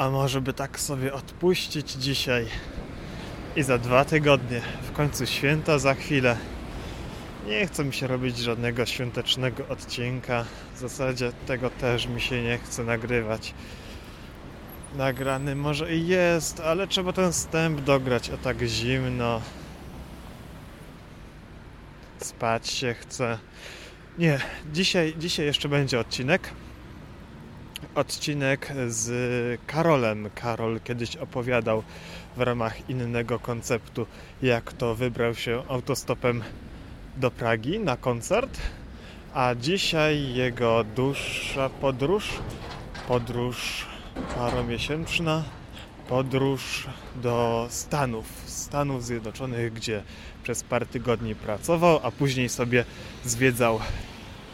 A może by tak sobie odpuścić dzisiaj i za dwa tygodnie, w końcu święta za chwilę. Nie chce mi się robić żadnego świątecznego odcinka. W zasadzie tego też mi się nie chce nagrywać. Nagrany może i jest, ale trzeba ten wstęp dograć, a tak zimno. Spać się chce. Nie, dzisiaj, dzisiaj jeszcze będzie odcinek. Odcinek z Karolem. Karol kiedyś opowiadał w ramach innego konceptu, jak to wybrał się autostopem do Pragi na koncert. A dzisiaj jego dłuższa podróż, podróż paromiesięczna, podróż do Stanów, Stanów Zjednoczonych, gdzie przez parę tygodni pracował, a później sobie zwiedzał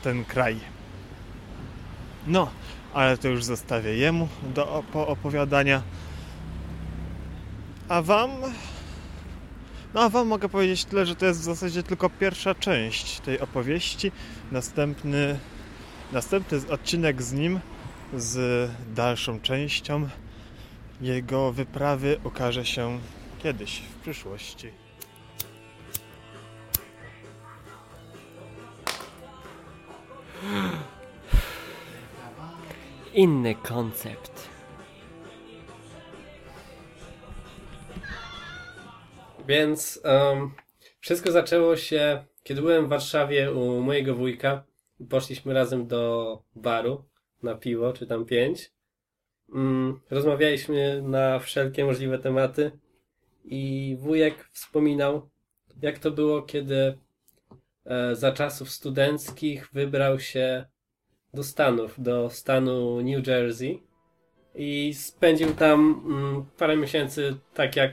ten kraj. No, ale to już zostawię jemu do opowiadania. A wam? No a wam mogę powiedzieć tyle, że to jest w zasadzie tylko pierwsza część tej opowieści. Następny, następny odcinek z nim, z dalszą częścią jego wyprawy ukaże się kiedyś w przyszłości. Inny koncept. Więc um, wszystko zaczęło się, kiedy byłem w Warszawie u mojego wujka. Poszliśmy razem do baru na piwo, czy tam pięć. Um, rozmawialiśmy na wszelkie możliwe tematy i wujek wspominał, jak to było, kiedy e, za czasów studenckich wybrał się do Stanów, do stanu New Jersey i spędził tam mm, parę miesięcy tak jak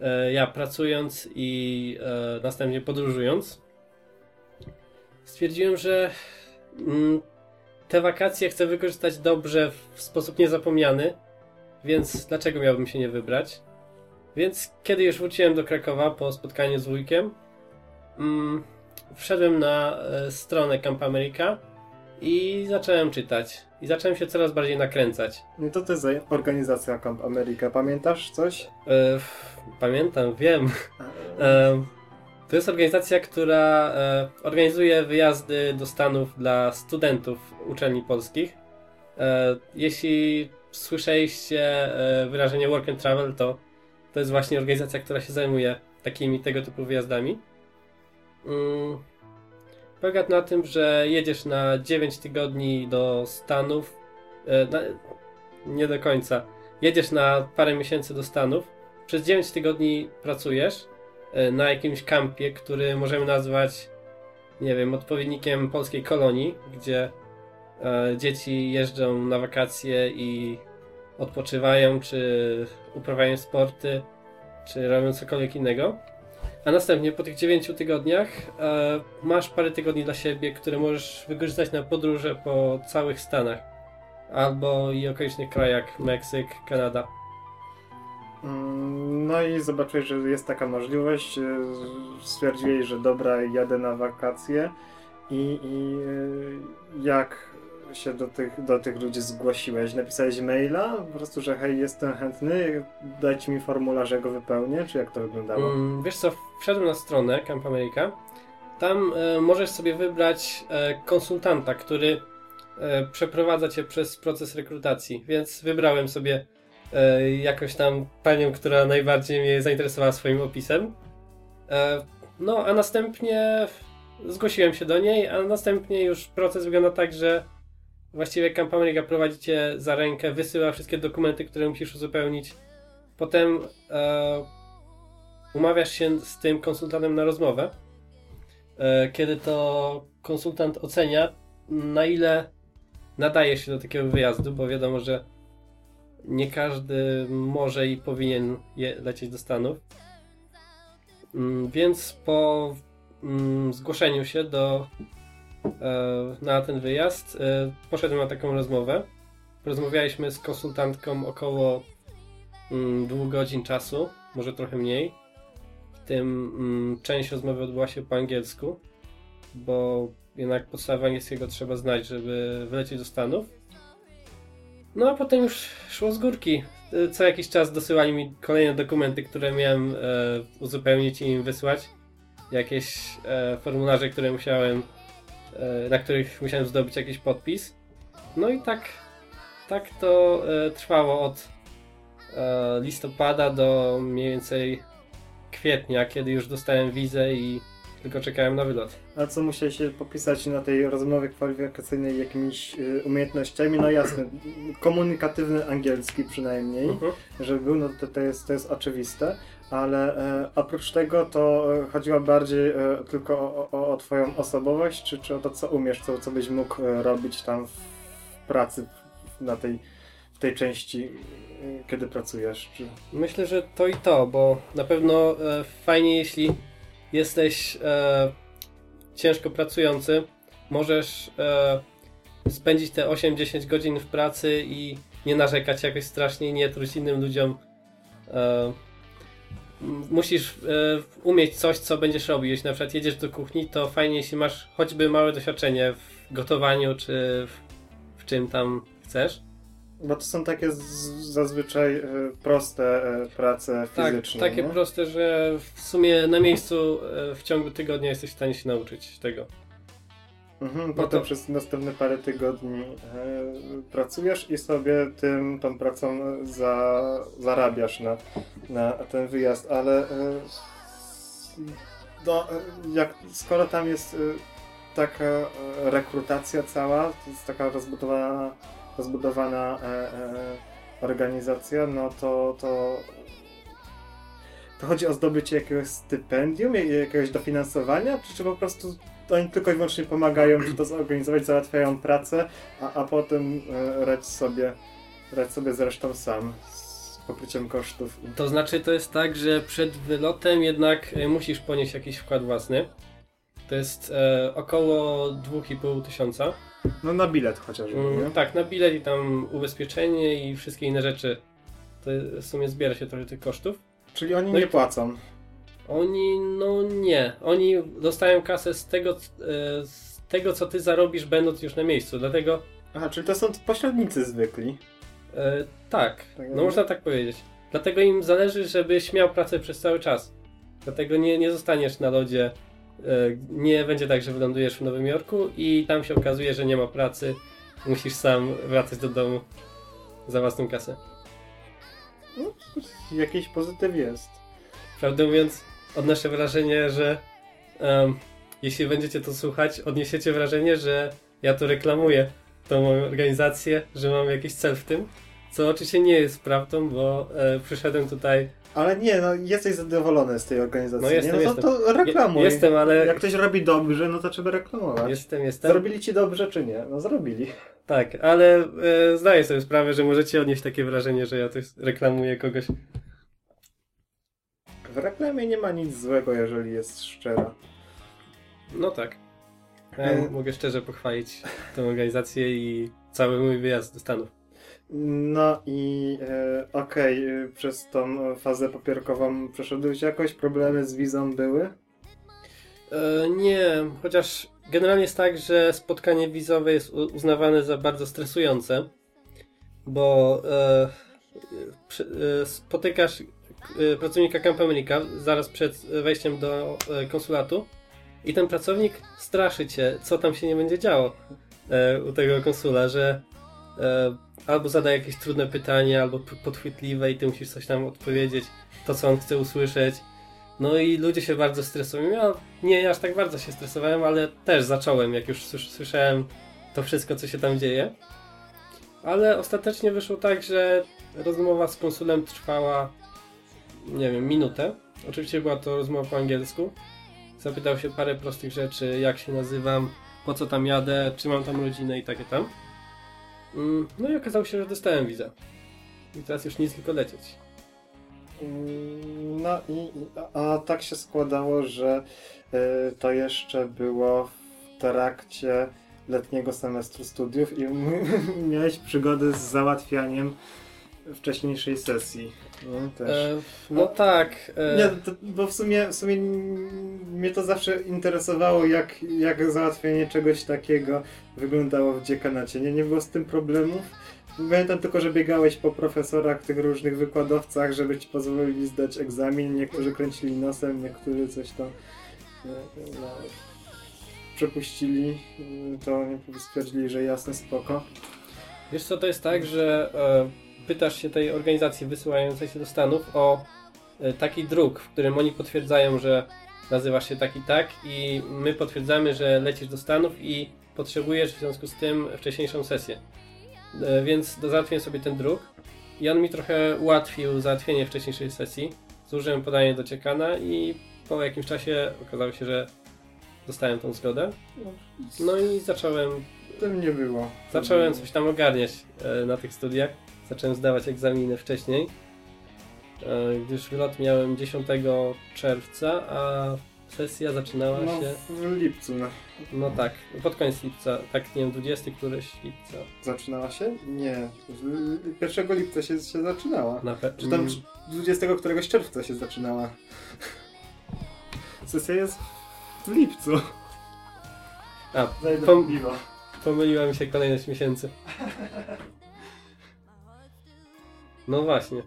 e, ja pracując i e, następnie podróżując. Stwierdziłem, że mm, te wakacje chcę wykorzystać dobrze w sposób niezapomniany, więc dlaczego miałbym się nie wybrać? Więc kiedy już wróciłem do Krakowa po spotkaniu z wujkiem, mm, wszedłem na e, stronę Camp America i zacząłem czytać. I zacząłem się coraz bardziej nakręcać. No to to jest organizacja Camp America. Pamiętasz coś? E, pamiętam, wiem. E, to jest organizacja, która e, organizuje wyjazdy do Stanów dla studentów uczelni polskich. E, jeśli słyszeliście e, wyrażenie work and travel, to to jest właśnie organizacja, która się zajmuje takimi tego typu wyjazdami. Mm polega na tym, że jedziesz na 9 tygodni do Stanów. E, na, nie do końca. Jedziesz na parę miesięcy do Stanów. Przez 9 tygodni pracujesz e, na jakimś kampie, który możemy nazwać, nie wiem, odpowiednikiem polskiej kolonii, gdzie e, dzieci jeżdżą na wakacje i odpoczywają, czy uprawiają sporty, czy robią cokolwiek innego. A następnie po tych 9 tygodniach e, masz parę tygodni dla siebie, które możesz wykorzystać na podróże po całych Stanach. Albo i okolicznych krajach, Meksyk, Kanada. Mm, no i zobaczyłeś, że jest taka możliwość. E, stwierdziłeś, że dobra, jadę na wakacje. I, i e, jak się do tych, do tych ludzi zgłosiłeś? Napisałeś maila? Po prostu, że hej, jestem chętny, dajcie mi formularz, ja go wypełnię, czy jak to wyglądało? Mm, wiesz co, wszedłem na stronę Camp America. Tam e, możesz sobie wybrać e, konsultanta, który e, przeprowadza cię przez proces rekrutacji, więc wybrałem sobie e, jakoś tam panią, która najbardziej mnie zainteresowała swoim opisem. E, no, a następnie zgłosiłem się do niej, a następnie już proces wygląda tak, że właściwie Camp America prowadzi cię za rękę, wysyła wszystkie dokumenty, które musisz uzupełnić. Potem e, umawiasz się z tym konsultantem na rozmowę, e, kiedy to konsultant ocenia, na ile nadaje się do takiego wyjazdu, bo wiadomo, że nie każdy może i powinien je, lecieć do Stanów. Mm, więc po mm, zgłoszeniu się do na ten wyjazd. E, poszedłem na taką rozmowę. Rozmawialiśmy z konsultantką około mm, dwóch godzin czasu, może trochę mniej. W tym mm, część rozmowy odbyła się po angielsku, bo jednak podstawę angielskiego trzeba znać, żeby wylecieć do Stanów. No a potem już szło z górki. E, Co jakiś czas dosyłali mi kolejne dokumenty, które miałem e, uzupełnić i im wysłać. Jakieś e, formularze, które musiałem, e, na których musiałem zdobyć jakiś podpis. No i tak, tak to e, trwało od e, listopada do mniej więcej kwietnia, kiedy już dostałem wizę i tylko czekałem na wylot. A co musiałeś się popisać na tej rozmowie kwalifikacyjnej jakimiś umiejętnościami? No jasne, komunikatywny angielski przynajmniej, Mhm. żeby był, no to, to, jest, to jest oczywiste, ale e, oprócz tego to e, chodziło bardziej e, tylko o, o, o twoją osobowość, czy, czy o to, co umiesz, co, co byś mógł e, robić tam w pracy na tej, w tej części, e, kiedy pracujesz? Czy... Myślę, że to i to, bo na pewno fajnie, jeśli jesteś ciężko pracujący, możesz spędzić te 8-10 godzin w pracy i nie narzekać jakoś strasznie, nie truć innym ludziom. Musisz e, umieć coś, co będziesz robił. Jeśli na przykład jedziesz do kuchni, to fajnie, jeśli masz choćby małe doświadczenie w gotowaniu, czy w, w czym tam chcesz. Bo to są takie z, zazwyczaj e, proste e, prace Tak, fizyczne. takie nie? proste, że w sumie na miejscu w ciągu tygodnia jesteś w stanie się nauczyć tego. Mhm, No potem to- przez następne parę tygodni e, pracujesz i sobie tym, tą pracą za, zarabiasz na, na ten wyjazd, ale e, no, e, jak, skoro tam jest e, taka e, rekrutacja cała, to jest taka rozbudowana, rozbudowana e, e, organizacja, no to, to to chodzi o zdobycie jakiegoś stypendium, jak- jakiegoś dofinansowania, czy, czy po prostu oni tylko i wyłącznie pomagają ci to zorganizować, załatwiają pracę, a, a potem e, radź sobie, radź sobie zresztą sam z pokryciem kosztów. To znaczy, to jest tak, że przed wylotem jednak e, musisz ponieść jakiś wkład własny. To jest e, około 2,5 tysiąca. No na bilet chociażby, Mm, nie? tak, na bilet i tam ubezpieczenie i wszystkie inne rzeczy. To w sumie zbiera się trochę tych kosztów. Czyli oni No i- nie płacą. Oni, no nie. Oni dostają kasę z tego, e, z tego co ty zarobisz, będąc już na miejscu. Dlatego Aha, czyli to są pośrednicy zwykli. E, tak, Tak, no no. można tak powiedzieć. Dlatego im zależy, żebyś miał pracę przez cały czas. Dlatego nie, nie zostaniesz na lodzie. E, nie będzie tak, że wylądujesz w Nowym Jorku i tam się okazuje, że nie ma pracy. Musisz sam wracać do domu za własną kasę. Jakiś pozytyw jest. Prawdę mówiąc, odnoszę wrażenie, że em, jeśli będziecie to słuchać, odniesiecie wrażenie, że ja to reklamuję, tą moją organizację, że mam jakiś cel w tym. Co oczywiście nie jest prawdą, bo e, przyszedłem tutaj Ale nie, no jesteś zadowolony z tej organizacji, No jestem, nie? No to, to reklamuj. Je- Jestem, ale. Jak ktoś robi dobrze, no to trzeba reklamować. Jestem, jestem. Zrobili ci dobrze czy nie? No zrobili. Tak, ale e, zdaję sobie sprawę, że możecie odnieść takie wrażenie, że ja też reklamuję kogoś. W reklamie nie ma nic złego, jeżeli jest szczera. No tak. Ja mogę szczerze pochwalić tę organizację i cały mój wyjazd do Stanów. No i e, okej, e, przez tą fazę papierkową przeszedłeś jakoś? Problemy z wizą były? E, nie, chociaż generalnie jest tak, że spotkanie wizowe jest uznawane za bardzo stresujące, bo e, e, spotykasz pracownika Camp America zaraz przed wejściem do e, konsulatu i ten pracownik straszy cię, co tam się nie będzie działo e, u tego konsula, że e, albo zada jakieś trudne pytanie, albo podchwytliwe i ty musisz coś tam odpowiedzieć, to co on chce usłyszeć. No i ludzie się bardzo stresują. Ja nie aż tak bardzo się stresowałem, ale też zacząłem, jak już słys- słyszałem to wszystko, co się tam dzieje. Ale ostatecznie wyszło tak, że rozmowa z konsulem trwała, nie wiem, minutę. Oczywiście była to rozmowa po angielsku. Zapytał się parę prostych rzeczy, jak się nazywam, po co tam jadę, czy mam tam rodzinę i takie tam. Mm, No i okazało się, że dostałem wizę. I teraz już nic, tylko lecieć. Mm, No i a, tak się składało, że e, to jeszcze było w trakcie letniego semestru studiów i miałeś przygody z załatwianiem wcześniejszej sesji. No, też. E, no tak. E, Nie, to, bo w sumie, w sumie mnie to zawsze interesowało, jak, jak załatwienie czegoś takiego wyglądało w dziekanacie. Nie, nie było z tym problemów. Pamiętam tylko, że biegałeś po profesorach, tych różnych wykładowcach, żeby ci pozwolili zdać egzamin. Niektórzy kręcili nosem, niektórzy coś tam e, no, przepuścili. To nie stwierdzili, że jasne, spoko. Wiesz co, to jest tak, że e, pytasz się tej organizacji wysyłającej się do Stanów o e, taki druk, w którym oni potwierdzają, że nazywasz się tak i tak i my potwierdzamy, że lecisz do Stanów i potrzebujesz w związku z tym wcześniejszą sesję. E, więc do załatwienia sobie ten druk i on mi trochę ułatwił załatwienie wcześniejszej sesji. Złożyłem podanie do ciekana i po jakimś czasie okazało się, że dostałem tą zgodę. No i zacząłem Tym nie było. Zacząłem coś tam ogarniać e, na tych studiach. Zacząłem zdawać egzaminy wcześniej. E, gdyż wylot miałem 10 czerwca, a sesja zaczynała No, się. w lipcu. No. No tak, pod koniec lipca, tak nie wiem, 20 któreś lipca. Zaczynała się? Nie. W- 1 lipca się, się zaczynała. Na pe- Czy tam mm, 20 któregoś czerwca się zaczynała. Sesja jest w lipcu. A, pom- pomyliła mi się kolejność miesięcy. No właśnie.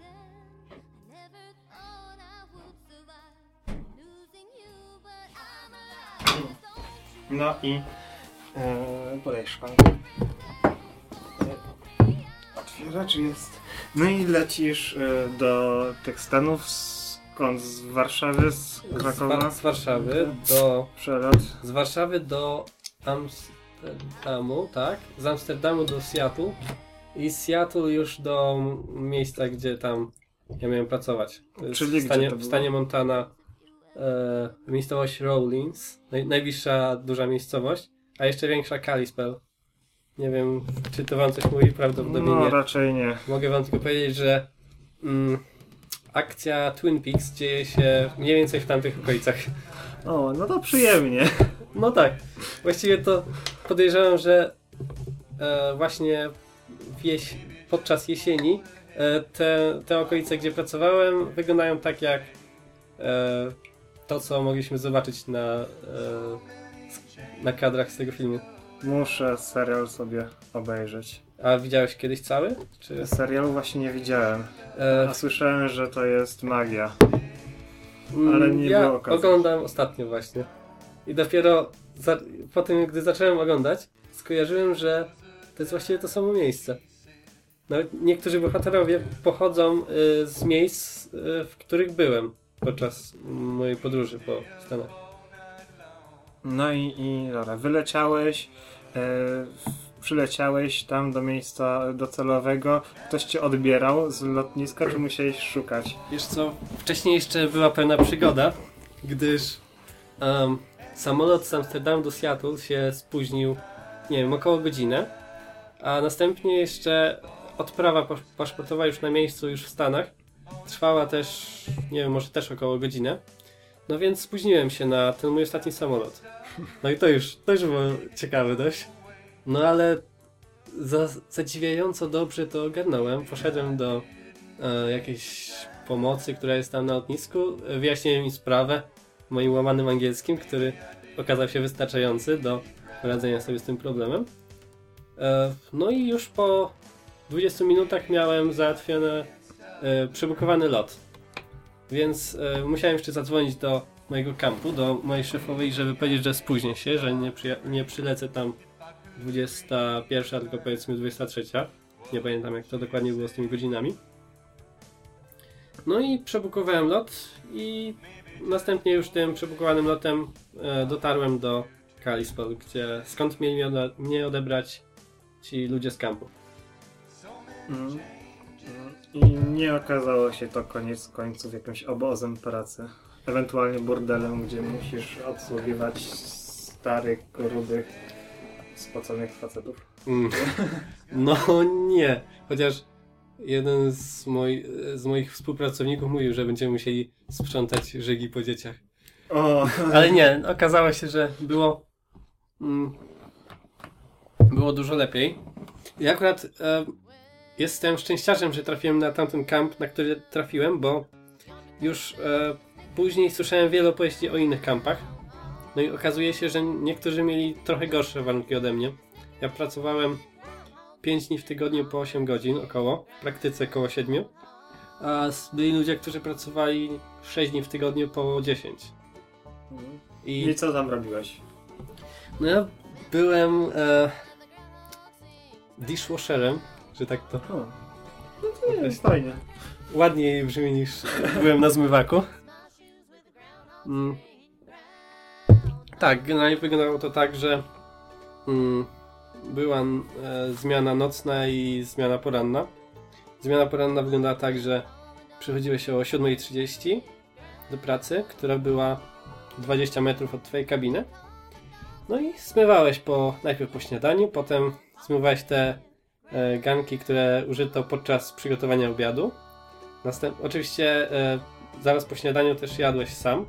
No i e, podaj szklankę. Otwieracz jest. No i lecisz e, do tych Stanów skąd? Z Warszawy, z Z, Krakowa? Wa- z Warszawy do Przelot. Z Warszawy do Amsterdamu, tak? Z Amsterdamu do Seattle i z Seattle już do miejsca, gdzie tam ja miałem pracować. Czyli w stanie, w stanie Montana e, miejscowość Rawlins, naj, najbliższa duża miejscowość, a jeszcze większa Kalispell. Nie wiem, czy to wam coś mówi, prawdopodobnie No nie. raczej nie. Mogę wam tylko powiedzieć, że mm, akcja Twin Peaks dzieje się mniej więcej w tamtych okolicach. O, no to przyjemnie. No tak. Właściwie to podejrzewam, że e, właśnie podczas jesieni e, te, te okolice, gdzie pracowałem, wyglądają tak jak e, to, co mogliśmy zobaczyć na, e, na kadrach z tego filmu. Muszę serial sobie obejrzeć. A widziałeś kiedyś cały? Czy, Serialu właśnie nie widziałem. A słyszałem, że to jest magia. ale mm, nie ja było okazji. oglądam ostatnio właśnie. I dopiero za, po tym, gdy zacząłem oglądać, skojarzyłem, że to jest właściwie to samo miejsce. Nawet niektórzy bohaterowie pochodzą y, z miejsc, y, w których byłem podczas mojej podróży po Stanach. No i, i dobra, wyleciałeś, e, przyleciałeś tam do miejsca docelowego. Ktoś cię odbierał z lotniska, czy musiałeś szukać? Wiesz co, wcześniej jeszcze była pewna przygoda, gdyż em, samolot z Amsterdamu do Seattle się spóźnił, nie wiem, około godzinę, a następnie jeszcze odprawa pasz- paszportowa już na miejscu, już w Stanach, trwała też, nie wiem, może też około godzinę. No więc spóźniłem się na ten mój ostatni samolot. No i to już, to już było ciekawe dość. No ale za, zadziwiająco dobrze to ogarnąłem. Poszedłem do e, jakiejś pomocy, która jest tam na lotnisku. Wyjaśniłem im sprawę moim łamanym angielskim, który okazał się wystarczający do poradzenia sobie z tym problemem. E, no i już po 20 minutach miałem załatwiony, e, przebukowany lot. Więc e, musiałem jeszcze zadzwonić do mojego kampu, do mojej szefowej, żeby powiedzieć, że spóźnię się, że nie, nie przylecę tam 21, tylko powiedzmy 23. Nie pamiętam jak to dokładnie było z tymi godzinami. No i przebukowałem lot i następnie już tym przebukowanym lotem dotarłem do Kalispell, gdzie skąd mieli mnie odebrać ci ludzie z kampu. Mm. I nie okazało się to koniec końców jakimś obozem pracy. Ewentualnie bordelem, gdzie musisz obsługiwać starych, grubych, spoconych facetów. Mm. No nie, chociaż jeden z, moi, z moich współpracowników mówił, że będziemy musieli sprzątać żygi po dzieciach. O, Ale nie, okazało się, że było mm, było dużo lepiej. I akurat e, jestem szczęściarzem, że trafiłem na tamten kamp, na który trafiłem, bo już e, później słyszałem wiele opowieści o innych kampach. No i okazuje się, że niektórzy mieli trochę gorsze warunki ode mnie. Ja pracowałem 5 dni w tygodniu po 8 godzin około, w praktyce około 7. A byli ludzie, którzy pracowali 6 dni w tygodniu po 10. I I co tam robiłeś? no ja byłem e, dishwasherem, że tak to O. No to jest fajnie. ładniej brzmi niż byłem na zmywaku. Mm. Tak, generalnie wyglądało to tak, że mm, była e, zmiana nocna i zmiana poranna. Zmiana poranna wyglądała tak, że przychodziłeś się o 7.30 do pracy, która była 20 metrów od twojej kabiny. No i zmywałeś po, najpierw po śniadaniu, potem zmywałeś te e, ganki, które użyto podczas przygotowania obiadu. Następ... Oczywiście e, zaraz po śniadaniu też jadłeś sam.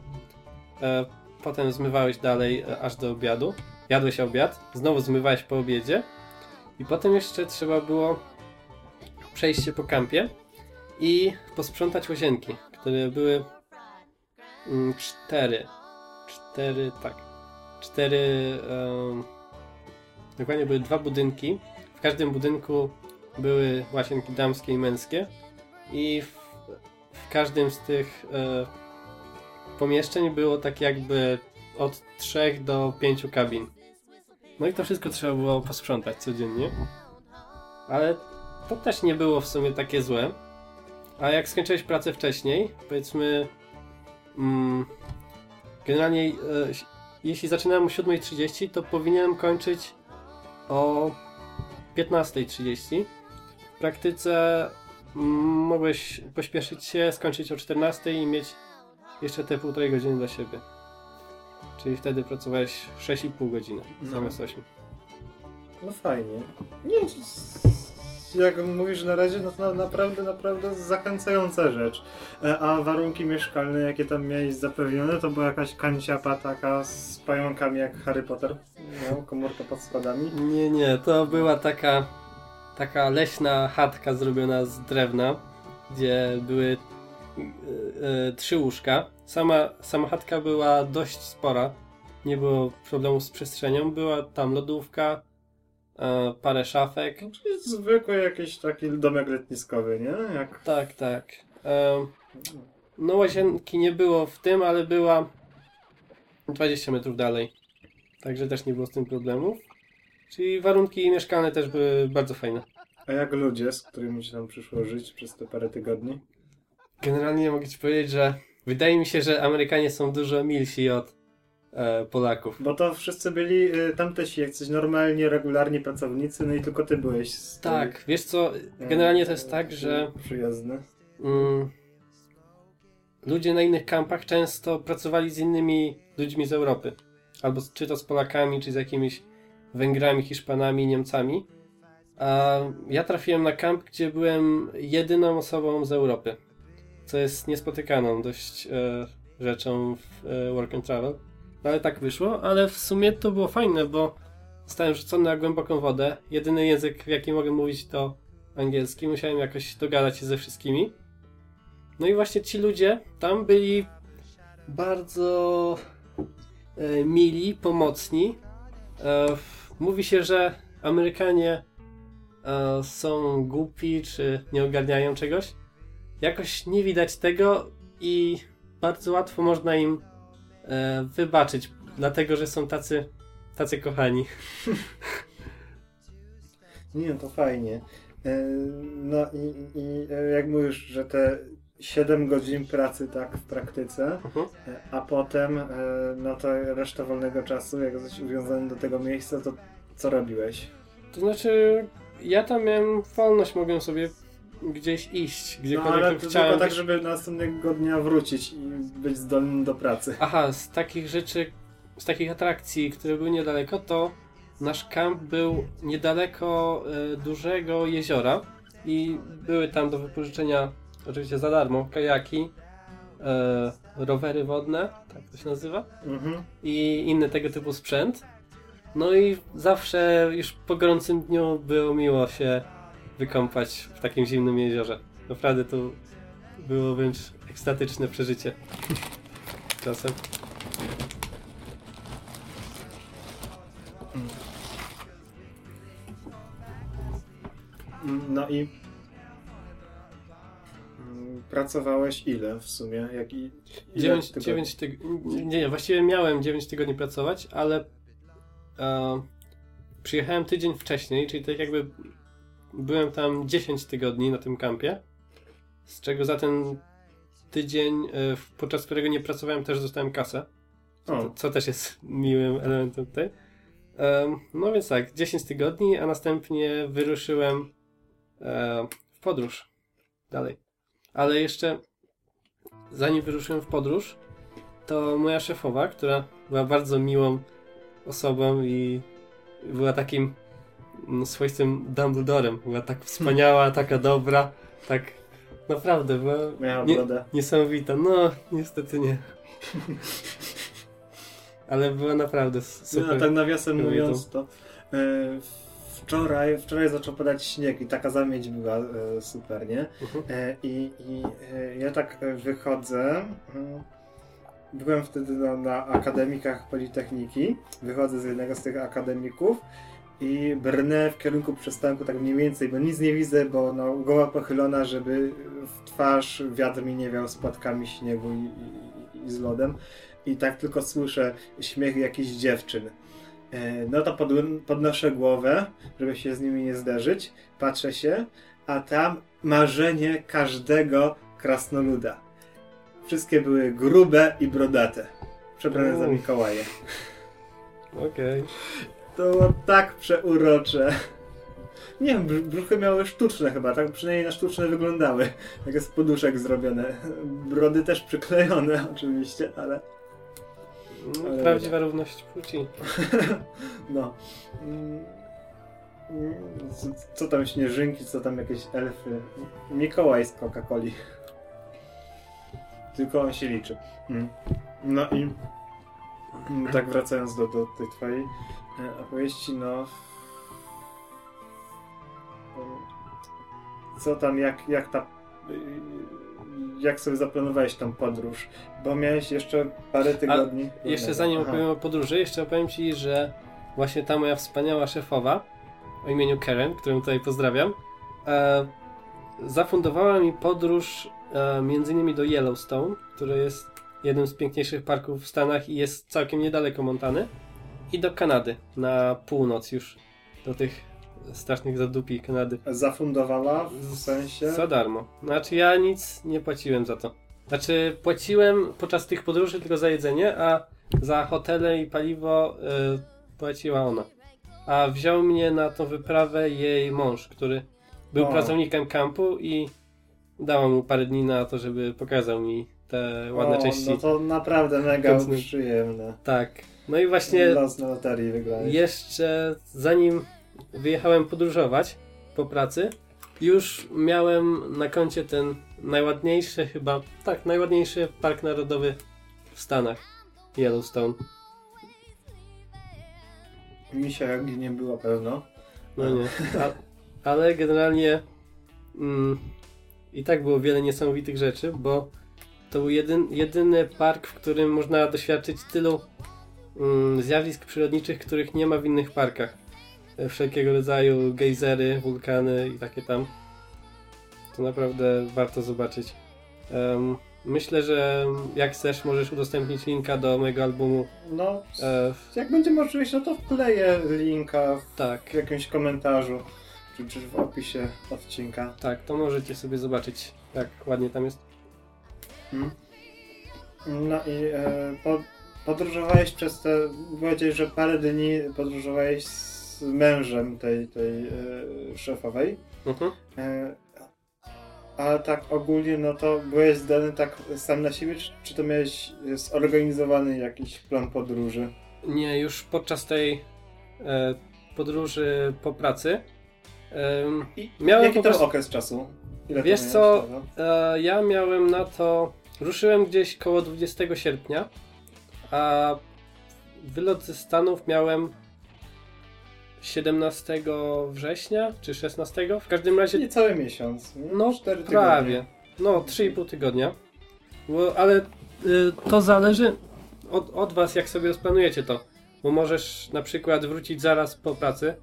E, potem zmywałeś dalej e, aż do obiadu. Jadłeś obiad, znowu zmywałeś po obiedzie. I potem jeszcze trzeba było przejść się po kampie i posprzątać łazienki, które były mm, cztery. Cztery, tak. Cztery. Dokładnie były dwa budynki. W każdym budynku były łazienki damskie i męskie. I w, w każdym z tych e, pomieszczeń było tak jakby od 3 do 5 kabin. No i to wszystko trzeba było posprzątać codziennie. Ale to też nie było w sumie takie złe. A jak skończyłeś pracę wcześniej, powiedzmy. Mm, generalnie, e, jeśli zaczynałem o 7.30, to powinienem kończyć o 15.30. W praktyce mm, mogłeś pośpieszyć się, skończyć o 14 i mieć jeszcze te półtorej godziny dla siebie. Czyli wtedy pracowałeś 6,5 godziny No. zamiast 8. No fajnie. Nie, jak mówisz na razie, no to na- naprawdę, naprawdę zachęcająca rzecz. E, A warunki mieszkalne, jakie tam miałeś zapewnione, to była jakaś kanciapa taka z pająkami jak Harry Potter. Miał komórkę pod schodami. Nie, nie, to była taka taka leśna chatka zrobiona z drewna, gdzie były e, e, trzy łóżka. Sama, sama chatka była dość spora. Nie było problemu z przestrzenią. Była tam lodówka, parę szafek. No, zwykły jakiś taki domek letniskowy, nie? Jak... Tak, tak. E, no łazienki nie było w tym, ale była 20 metrów dalej. Także też nie było z tym problemów. Czyli warunki mieszkalne też były bardzo fajne. A jak ludzie, z którymi się tam przyszło żyć przez te parę tygodni? Generalnie mogę ci powiedzieć, że wydaje mi się, że Amerykanie są dużo milsi od e, Polaków. Bo to wszyscy byli y, tamtesi, jacyś normalnie, regularni pracownicy, no i tylko ty byłeś z tej- Tak, wiesz co, generalnie to jest tak, y, że Przyjazny. mm, ludzie na innych kampach często pracowali z innymi ludźmi z Europy. Albo czy to z Polakami, czy z jakimiś Węgrami, Hiszpanami, Niemcami. A ja trafiłem na kamp, gdzie byłem jedyną osobą z Europy. Co jest niespotykaną dość e, rzeczą w e, Work and Travel. Ale tak wyszło, ale w sumie to było fajne, bo zostałem rzucony na głęboką wodę. Jedyny język, w jakim mogę mówić, to angielski. Musiałem jakoś dogadać się ze wszystkimi. No i właśnie ci ludzie tam byli bardzo e, mili, pomocni. E, mówi się, że Amerykanie e, są głupi, czy nie ogarniają czegoś. Jakoś nie widać tego i bardzo łatwo można im e, wybaczyć, dlatego że są tacy, tacy kochani. Nie, to fajnie. E, No i, i jak mówisz, że te 7 godzin pracy tak w praktyce, e, a potem e, no to reszta wolnego czasu, jak jesteś uwiązany do tego miejsca, to co robiłeś? To znaczy, ja tam miałem wolność, mogłem sobie gdzieś iść, No gdziekolwiek ale bym to chciałem. tylko tak, żeby następnego dnia wrócić i być zdolnym do pracy. Aha, z takich rzeczy, z takich atrakcji, które były niedaleko, to nasz kamp był niedaleko e, dużego jeziora i były tam do wypożyczenia, oczywiście za darmo, kajaki, e, rowery wodne, tak to się nazywa, Mhm. i inny tego typu sprzęt. No i zawsze już po gorącym dniu było miło się wykąpać w takim zimnym jeziorze. Naprawdę to było wręcz ekstatyczne przeżycie. Czasem. No i mm, pracowałeś ile w sumie? Jak i, ile 9, tygodni? 9 tygodni. Nie, nie, właściwie miałem 9 tygodni pracować, ale e, przyjechałem tydzień wcześniej, czyli tak jakby byłem tam 10 tygodni na tym kampie, z czego za ten tydzień, e, podczas którego nie pracowałem, też dostałem kasę. Co, co też jest miłym elementem tutaj. No więc tak, 10 tygodni, a następnie wyruszyłem e, w podróż dalej. Ale jeszcze zanim wyruszyłem w podróż, to moja szefowa, która była bardzo miłą osobą i była takim mm, swoistym Dumbledorem. Była tak wspaniała, taka dobra, tak naprawdę była miała nie- brodę. Niesamowita. No, niestety nie. Ale była naprawdę No, super. tak nawiasem Lubię mówiąc, to e, wczoraj, wczoraj zaczął padać śnieg i taka zamieć była e, super, nie? Mhm. E, I ja tak wychodzę. mm, Byłem wtedy na, na akademikach Politechniki. Wychodzę z jednego z tych akademików i brnę w kierunku przystanku tak mniej więcej, bo nic nie widzę, bo no, głowa pochylona, żeby w twarz wiatr mi nie wiał z płatkami śniegu i, i, i z lodem. I tak tylko słyszę śmiech jakichś dziewczyn. E, No to pod, podnoszę głowę, żeby się z nimi nie zderzyć. Patrzę się, a tam marzenie każdego krasnoluda. Wszystkie były grube i brodate. Przebrane za. Mikołaje. Okej. To było tak przeurocze. Nie wiem, brz- brzuchy miały sztuczne chyba, tak przynajmniej na sztuczne wyglądały. Jak z poduszek zrobione. Brody też przyklejone oczywiście, ale No, Ale- Prawdziwa równość płci. no. Mm, mm, Co, co tam śnieżynki, co tam jakieś elfy. Mikołaj z Coca-Coli. Tylko on się liczy. Mm. No i mm, tak wracając do, do tej twojej opowieści, no co tam, jak, jak ta jak sobie zaplanowałeś tą podróż? Bo miałeś jeszcze parę tygodni. Jeszcze zanim Aha. opowiem o podróży, jeszcze opowiem Ci, że właśnie ta moja wspaniała szefowa o imieniu Karen, którą tutaj pozdrawiam, e, zafundowała mi podróż e, między innymi do Yellowstone, które jest jednym z piękniejszych parków w Stanach i jest całkiem niedaleko Montany, i do Kanady, na północ już, do tych strasznych zadupi Kanady. Zafundowała w sensie. Za darmo. Znaczy ja nic nie płaciłem za to. Znaczy płaciłem podczas tych podróży tylko za jedzenie, a za hotele i paliwo y, płaciła ona. A wziął mnie na tą wyprawę jej mąż, który był O. pracownikiem kampu i dała mu parę dni na to, żeby pokazał mi te ładne o, części. No to naprawdę mega przyjemne. Tak. No i właśnie Los na loterii wygrałeś. jeszcze zanim wyjechałem podróżować po pracy, już miałem na koncie ten najładniejszy chyba, tak, najładniejszy park narodowy w Stanach. Yellowstone. Misia jak nie było pewno. No nie. A, ale generalnie mm, i tak było wiele niesamowitych rzeczy, bo to był jedyn, jedyny park, w którym można doświadczyć tylu zjawisk przyrodniczych, których nie ma w innych parkach. E, Wszelkiego rodzaju gejzery, wulkany i takie tam. To naprawdę warto zobaczyć. Em, myślę, że jak chcesz, możesz udostępnić linka do mojego albumu. No, E, jak będzie możliwość, no to wkleję linka w, tak. w jakimś komentarzu. Czy, czy w opisie odcinka. Tak, to możecie sobie zobaczyć, jak ładnie tam jest. Hmm? No i e, po, podróżowałeś przez te. Powiedziałeś, że parę dni podróżowałeś z mężem tej, tej e, szefowej. Mhm. E, ale tak ogólnie, no to byłeś zdany tak sam na siebie, czy, czy to miałeś zorganizowany jakiś plan podróży? Nie, już podczas tej e, podróży po pracy I Miałem jaki po to prostu- okres czasu? Ile Wiesz co, e, ja miałem na to, ruszyłem gdzieś koło 20 sierpnia, a wylot ze Stanów miałem 17 września czy 16. W każdym razie Niecały miesiąc. nie? No, Cztery prawie. No, 3,5 tygodnia. Bo, ale y, to zależy od, od was, jak sobie rozplanujecie to. Bo możesz na przykład wrócić zaraz po pracy,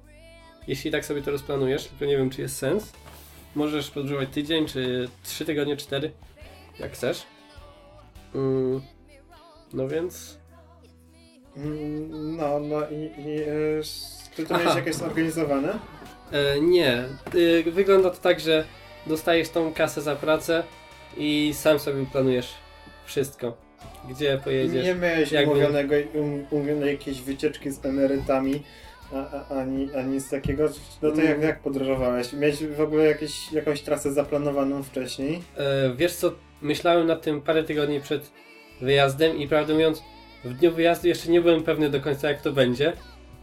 jeśli tak sobie to rozplanujesz, tylko nie wiem, czy jest sens. Możesz podróżować tydzień, czy 3 tygodnie, 4, jak chcesz. Mm, no więc... No, no i, i e, czy to miałeś jakieś zorganizowane? E, nie. Y, wygląda to tak, że dostajesz tą kasę za pracę i sam sobie planujesz wszystko. Gdzie pojedziesz. Nie miałeś jakby- umówionego, um, umówionej jakiejś wycieczki z emerytami, ani, ani nic takiego. No to jak, Mm. jak podróżowałeś? Miałeś w ogóle jakieś, jakąś trasę zaplanowaną wcześniej? E, wiesz co, myślałem nad tym parę tygodni przed wyjazdem i prawdę mówiąc, w dniu wyjazdu jeszcze nie byłem pewny do końca jak to będzie,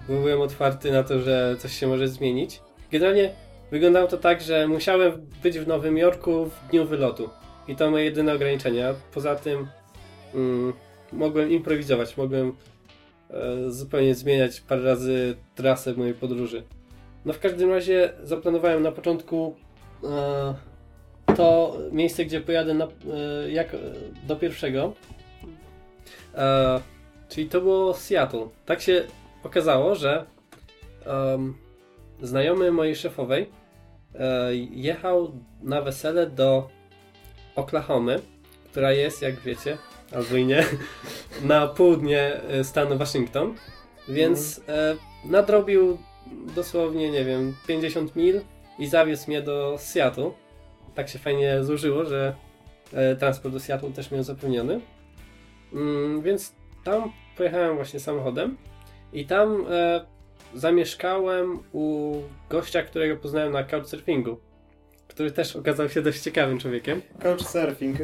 bo byłem otwarty na to, że coś się może zmienić. Generalnie wyglądało to tak, że musiałem być w Nowym Jorku w dniu wylotu i to moje jedyne ograniczenie. a Poza tym mm, mogłem improwizować, mogłem e, zupełnie zmieniać parę razy trasę mojej podróży. No w każdym razie zaplanowałem na początku e, to miejsce, gdzie pojadę na, e, jak, e, do pierwszego. E, czyli to było Seattle. Tak się okazało, że em, znajomy mojej szefowej e, jechał na wesele do Oklahomy, która jest, jak wiecie, albo i nie, na południe e, stanu Waszyngton. Więc e, nadrobił dosłownie, nie wiem, 50 mil i zawiózł mnie do Seattle tak się fajnie złożyło, że e, transport do Seattle też miał zapewniony. Mm, więc tam pojechałem właśnie samochodem i tam e, zamieszkałem u gościa, którego poznałem na couchsurfingu, który też okazał się dość ciekawym człowiekiem. Couchsurfing. e,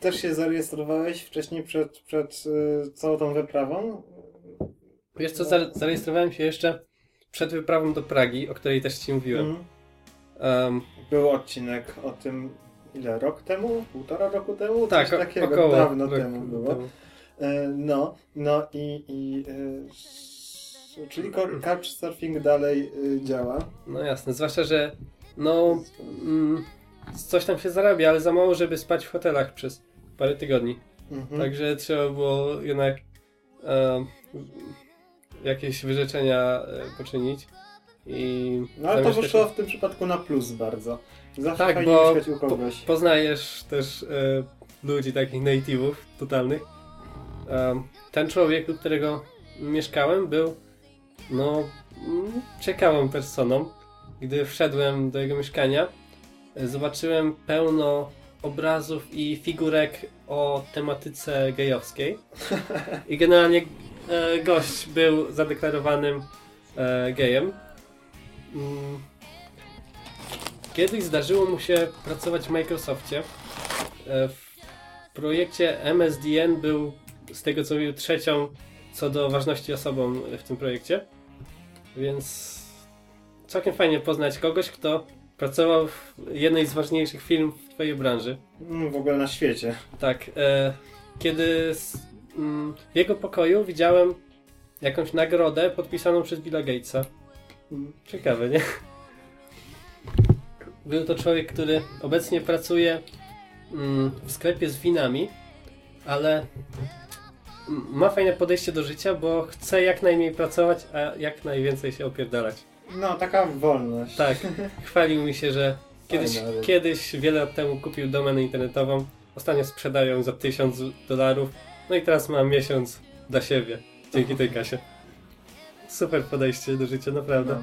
Też się zarejestrowałeś wcześniej przed, przed e, całą tą wyprawą? Wiesz co, zare- zarejestrowałem się jeszcze przed wyprawą do Pragi, o której też Ci mówiłem. Mhm. Em, Był odcinek o tym, ile? Rok temu? Półtora roku temu? tak, Coś takiego. około Dawno temu było. E, No, no i, i e, czyli co- couchsurfing dalej e, działa. No jasne, zwłaszcza, że no mm, coś tam się zarabia, ale za mało, żeby spać w hotelach przez parę tygodni. Mhm. Także trzeba było jednak e, jakieś wyrzeczenia e, poczynić. I No ale to wyszło w tym przypadku na plus bardzo. Zawsze Tak, fajnie bo mieszkać u po, kogoś. poznajesz też e, ludzi takich native'ów totalnych. Ten człowiek, u którego mieszkałem, był no mm, ciekawą personą. Gdy wszedłem do jego mieszkania, zobaczyłem pełno obrazów i figurek o tematyce gejowskiej. I generalnie e, gość był zadeklarowanym e, gejem. Mm. Kiedyś zdarzyło mu się pracować w Microsoftie. E, W projekcie MSDN był, z tego co mówił, trzecią co do ważności osobą w tym projekcie. Więc całkiem fajnie poznać kogoś, kto pracował w jednej z ważniejszych firm w twojej branży. Mm, W ogóle na świecie. Tak, e, kiedy s- mm, w jego pokoju widziałem jakąś nagrodę podpisaną przez Billa Gatesa. Mm, Ciekawe, nie? Był to człowiek, który obecnie pracuje mm, w sklepie z winami, ale ma fajne podejście do życia, bo chce jak najmniej pracować, a jak najwięcej się opierdalać. No, taka wolność. Tak, chwalił mi się, że kiedyś, Fajne, ale- kiedyś wiele lat temu kupił domenę internetową, ostatnio sprzedają za 1000 dolarów, no i teraz mam miesiąc dla siebie, dzięki tej kasie. Super podejście do życia, naprawdę. No.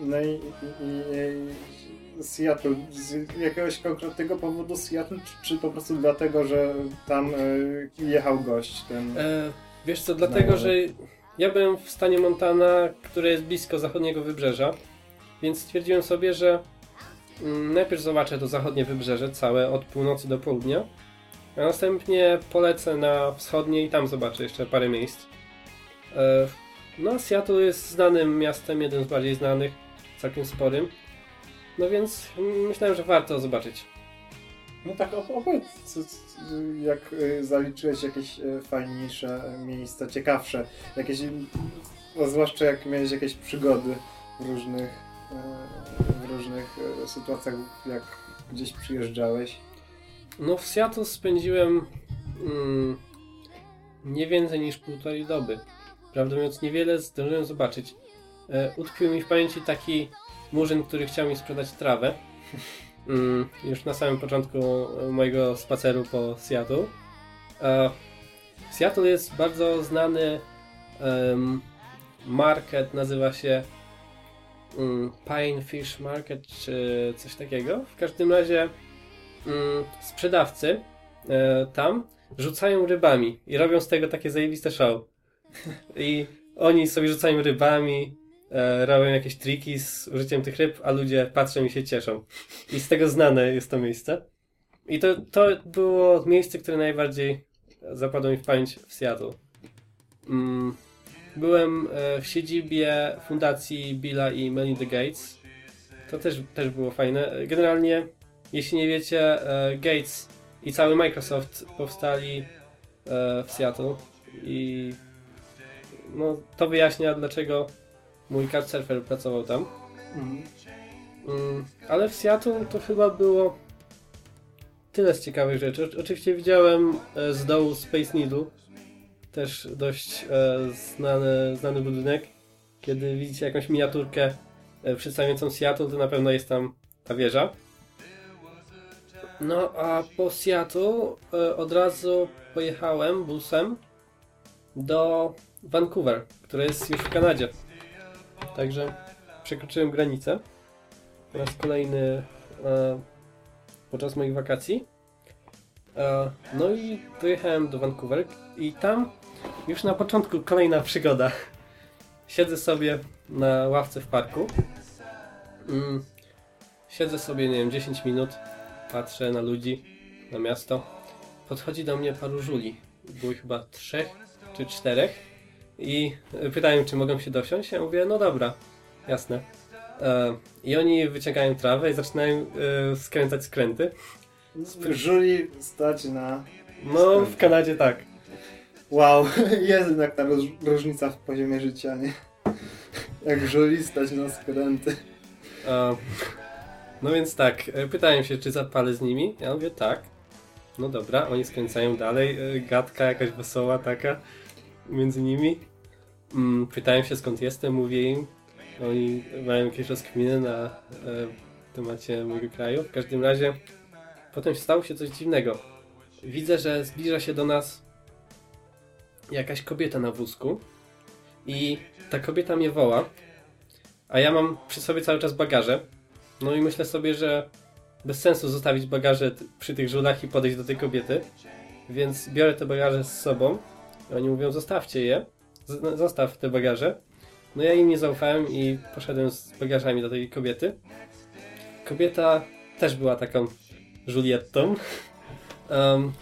No i, i, i, i Seattle, z jakiegoś konkretnego powodu Seattle, czy, czy po prostu dlatego, że tam y, jechał gość ten... E, wiesz co, dlatego, że ja byłem w stanie Montana, które jest blisko zachodniego wybrzeża, więc stwierdziłem sobie, że mm, najpierw zobaczę to zachodnie wybrzeże całe od północy do południa, a następnie polecę na wschodnie i tam zobaczę jeszcze parę miejsc. E, no, Seattle jest znanym miastem, jednym z bardziej znanych, całkiem sporym. No więc mm, myślałem, że warto zobaczyć. No tak, op- opowiedz, jak y, zaliczyłeś jakieś y, fajniejsze miejsca, ciekawsze, jakieś, no, zwłaszcza jak miałeś jakieś przygody w różnych, y, w różnych y, sytuacjach, jak gdzieś przyjeżdżałeś. No w Seattle spędziłem mm, nie więcej niż półtorej doby. Prawdę mówiąc, niewiele zdążyłem zobaczyć. E, utkwił mi w pamięci taki murzyn, który chciał mi sprzedać trawę. Mm, już na samym początku mojego spaceru po Seattle. E, Seattle jest bardzo znany market, nazywa się mm, Pine Fish Market, czy coś takiego. W każdym razie mm, sprzedawcy e, tam rzucają rybami i robią z tego takie zajebiste show. I oni sobie rzucają rybami, e, robią jakieś triki z użyciem tych ryb, a ludzie patrzą i się cieszą. I z tego znane jest to miejsce. I to, to było miejsce, które najbardziej zapadło mi w pamięć w Seattle. Mm, byłem e, w siedzibie fundacji Billa i Melinda Gates. To też, też było fajne. Generalnie, jeśli nie wiecie, e, Gates i cały Microsoft powstali e, w Seattle i no, to wyjaśnia, dlaczego mój couchsurfer pracował tam. Mm, ale w Seattle to chyba było tyle z ciekawych rzeczy. Oczywiście widziałem e, z dołu Space Needle, też dość e, znany, znany budynek. Kiedy widzicie jakąś miniaturkę e, przedstawiającą Seattle, to na pewno jest tam ta wieża. No a po Seattle e, od razu pojechałem busem do Vancouver, które jest już w Kanadzie. Także przekroczyłem granicę po raz kolejny e, podczas moich wakacji. E, no i dojechałem do Vancouver i tam już na początku kolejna przygoda. Siedzę sobie na ławce w parku. Mm, siedzę sobie, nie wiem, 10 minut, patrzę na ludzi, na miasto. Podchodzi do mnie paru żuli. Było chyba trzech czy czterech. I pytają, czy mogą się dosiąść. Ja mówię, no dobra, jasne. E, I oni wyciągają trawę i zaczynają e, skręcać skręty. Żuli stać na... No, w Kanadzie tak. Wow, jest jednak ta róż- różnica w poziomie życia, nie? Jak żuli stać na skręty. E, no więc tak, pytają się, czy zapalę z nimi. Ja mówię, tak. No dobra, oni skręcają dalej. Gadka jakaś wesoła taka między nimi. Mm, Pytają się, skąd jestem, mówię im. Oni mają jakieś rozkminy na e, temacie mojego kraju. W każdym razie potem stało się coś dziwnego. Widzę, że zbliża się do nas jakaś kobieta na wózku i ta kobieta mnie woła, a ja mam przy sobie cały czas bagaże. No i myślę sobie, że bez sensu zostawić bagaże przy tych żulach i podejść do tej kobiety. Więc biorę te bagaże z sobą. Oni mówią, zostawcie je. Zostaw te bagaże. No ja im nie zaufałem i poszedłem z bagażami do tej kobiety. Kobieta też była taką Juliettą. Em,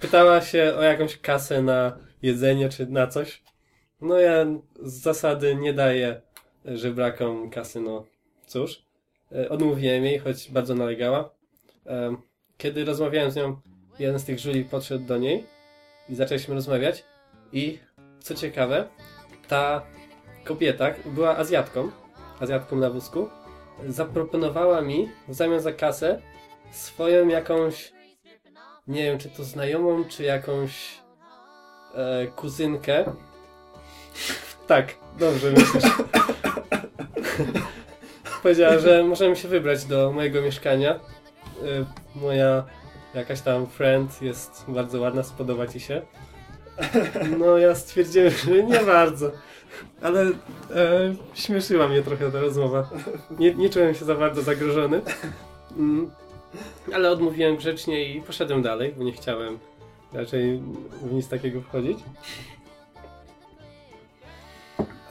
pytała się o jakąś kasę na jedzenie czy na coś. No ja z zasady nie daję żebrakom kasy, no cóż. E, Odmówiłem jej, choć bardzo nalegała. Em, Kiedy rozmawiałem z nią, jeden z tych żuli podszedł do niej i zaczęliśmy rozmawiać. I co ciekawe, ta kobieta była Azjatką, Azjatką na wózku, zaproponowała mi w zamian za kasę swoją jakąś, nie wiem czy to znajomą, czy jakąś e, kuzynkę. Tak, dobrze myślisz. Powiedziała, że możemy się wybrać do mojego mieszkania. E, moja jakaś tam friend jest bardzo ładna, spodoba ci się. No ja stwierdziłem, że nie bardzo. Ale e, śmieszyła mnie trochę ta rozmowa. Nie, nie czułem się za bardzo zagrożony. Mm. Ale odmówiłem grzecznie i poszedłem dalej, bo nie chciałem raczej w nic takiego wchodzić.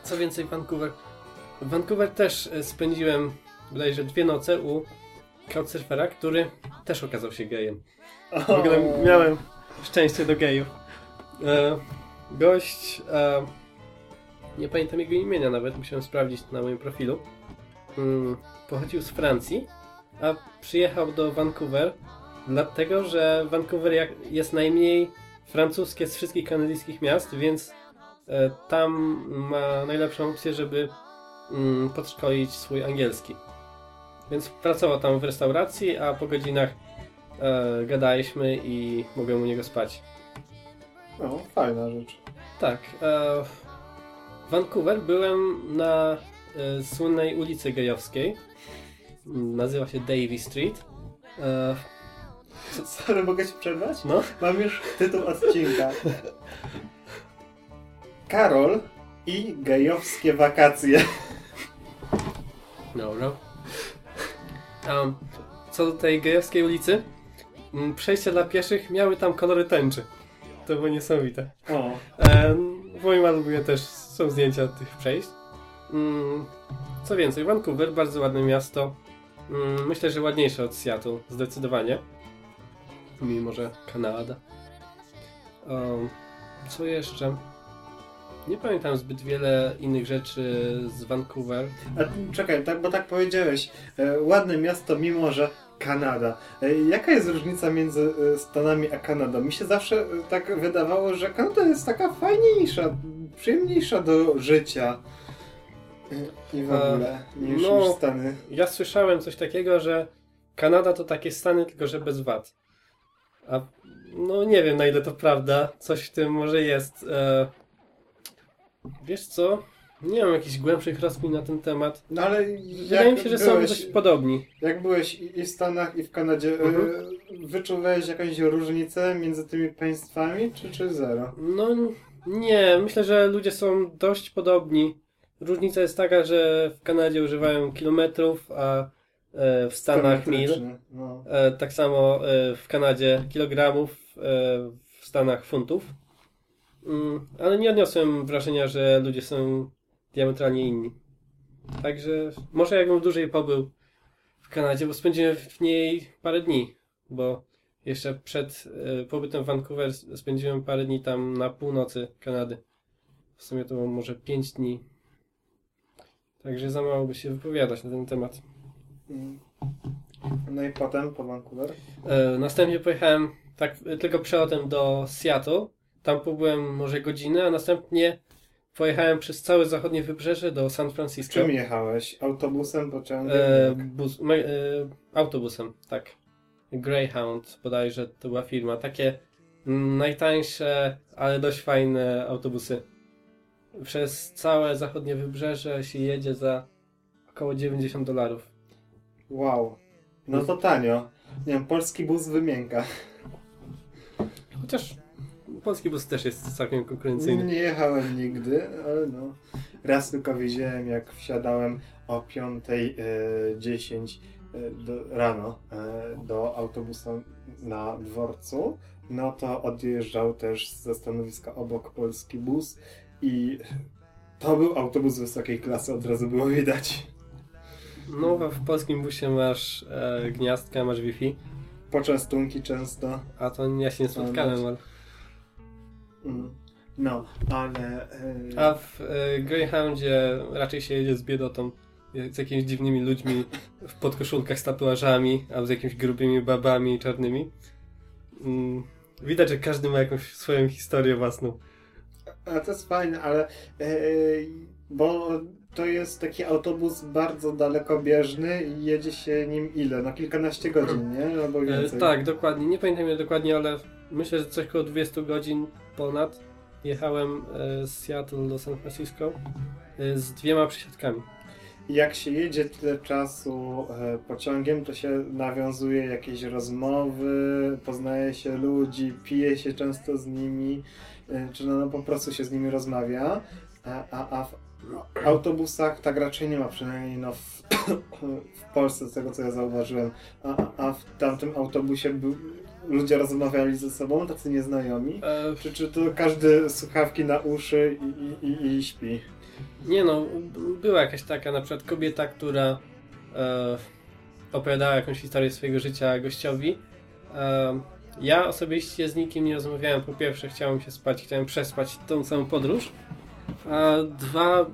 Co więcej, Vancouver. W Vancouver też e, spędziłem bodajże dwie noce u couchsurfera, który też okazał się gejem. W ogóle miałem szczęście do gejów. E, gość, e, nie pamiętam jego imienia nawet, musiałem sprawdzić na moim profilu. Mm, pochodził z Francji, a przyjechał do Vancouver Dlatego, że Vancouver jest najmniej francuskie z wszystkich kanadyjskich miast, więc e, tam ma najlepszą opcję, żeby mm, podszkolić swój angielski. Więc pracował tam w restauracji, a po godzinach e, gadaliśmy i mogłem u niego spać. No, fajna rzecz. Tak. E, w Vancouver byłem na e, słynnej ulicy gejowskiej. Nazywa się Davy Street. E, Sorry, mogę ci przerwać? no, Mam już tytuł odcinka. Karol i gejowskie wakacje. Dobra. Um, co do tej gejowskiej ulicy, mm, przejścia dla pieszych miały tam kolory tęczy. To było niesamowite. O, E, w moim albumie też są zdjęcia tych przejść. Mm, co więcej, Vancouver, bardzo ładne miasto. Mm, myślę, że ładniejsze od Seattle, zdecydowanie. Mimo, że Kanada. Um, co jeszcze? Nie pamiętam zbyt wiele innych rzeczy z Vancouver. a czekaj, tak, bo tak powiedziałeś. E, ładne miasto, mimo że Kanada. E, jaka jest różnica między e, Stanami a Kanadą? Mi się zawsze e, tak wydawało, że Kanada jest taka fajniejsza, przyjemniejsza do życia. I w ogóle, niż, no. niż Stany. Ja słyszałem coś takiego, że Kanada to takie Stany, tylko że bez VAT. A no nie wiem na ile to prawda. Coś w tym może jest. E... Wiesz co? Nie mam jakichś głębszych rozkmin na ten temat. No ale Wydaje mi się, że są byłeś- dość podobni. Jak byłeś i w Stanach, i w Kanadzie, Mhm. y, wyczuwałeś jakąś różnicę między tymi państwami, czy, czy zero? No nie, myślę, że ludzie są dość podobni. Różnica jest taka, że w Kanadzie używają kilometrów, a e, w Stanach mil. No. E, tak samo e, w Kanadzie kilogramów, e, w Stanach funtów. Mm, ale nie odniosłem wrażenia, że ludzie są diametralnie inni. Także może jakbym dłużej pobył w Kanadzie, bo spędziłem w niej parę dni, bo jeszcze przed e, pobytem w Vancouver spędziłem parę dni tam na północy Kanady. W sumie to było może 5 dni. Także za mało by się wypowiadać na ten temat. Mm. No i potem po Vancouver. E, Następnie pojechałem tak e, tylko przelotem do Seattle. Tam pobyłem może godzinę, a następnie pojechałem przez całe zachodnie wybrzeże do San Francisco. Czym jechałeś? Autobusem, pociągiem? E, bus, me, e, autobusem, tak. Greyhound bodajże to była firma. Takie najtańsze, ale dość fajne autobusy. Przez całe zachodnie wybrzeże się jedzie za około 90 dolarów. Wow. No to tanio. Nie wiem, polski bus wymienka. Chociaż polski bus też jest całkiem konkurencyjny. Nie jechałem nigdy, ale no. Raz tylko widziałem, jak wsiadałem o 5.10 e, do, rano e, do autobusu na dworcu. No to odjeżdżał też ze stanowiska obok polski bus i to był autobus wysokiej klasy, od razu było widać. No, w polskim busie masz e, gniazdka, masz Wi-Fi, Poczęstunki często. a to ja się nie spotkałem, ale... Mm. No, ale... e, A w e, Greyhoundzie raczej się jedzie z biedotą, z jakimiś dziwnymi ludźmi w podkoszulkach z tatuażami, albo z jakimiś grubymi babami czarnymi. Mm, widać, że każdy ma jakąś swoją historię własną. A to jest fajne, ale e, bo to jest taki autobus bardzo dalekobieżny i jedzie się nim ile? No kilkanaście godzin, nie? Albo E, więcej. tak, dokładnie. Nie pamiętam ile dokładnie, ale myślę, że coś około 20 godzin ponad jechałem e, z Seattle do San Francisco e, z dwiema przysiadkami. Jak się jedzie tyle czasu e, pociągiem, to się nawiązuje jakieś rozmowy, poznaje się ludzi, pije się często z nimi, czy no, no po prostu się z nimi rozmawia. A, a, a w autobusach tak raczej nie ma, przynajmniej no w, w Polsce, z tego co ja zauważyłem. A- a w tamtym autobusie był, ludzie rozmawiali ze sobą, tacy nieznajomi. E, Czy, czy to każdy słuchawki na uszy i, i, i, i śpi? Nie no, była jakaś taka na przykład kobieta, która e, opowiadała jakąś historię swojego życia gościowi. E, ja osobiście z nikim nie rozmawiałem. Po pierwsze chciałem się spać, chciałem przespać tą całą podróż. A dwa,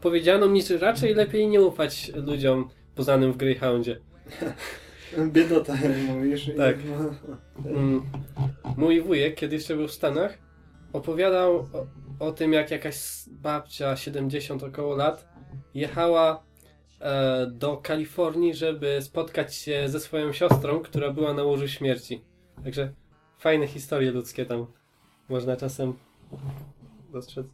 powiedziano mi, że raczej lepiej nie ufać ludziom poznanym w Greyhoundzie. Biedota, mówisz. Tak. Mm, Mój wujek, kiedy jeszcze był w Stanach, opowiadał o, o tym, jak jakaś babcia 70 około lat jechała e, do Kalifornii, żeby spotkać się ze swoją siostrą, która była na łożu śmierci. Także fajne historie ludzkie tam można czasem dostrzec.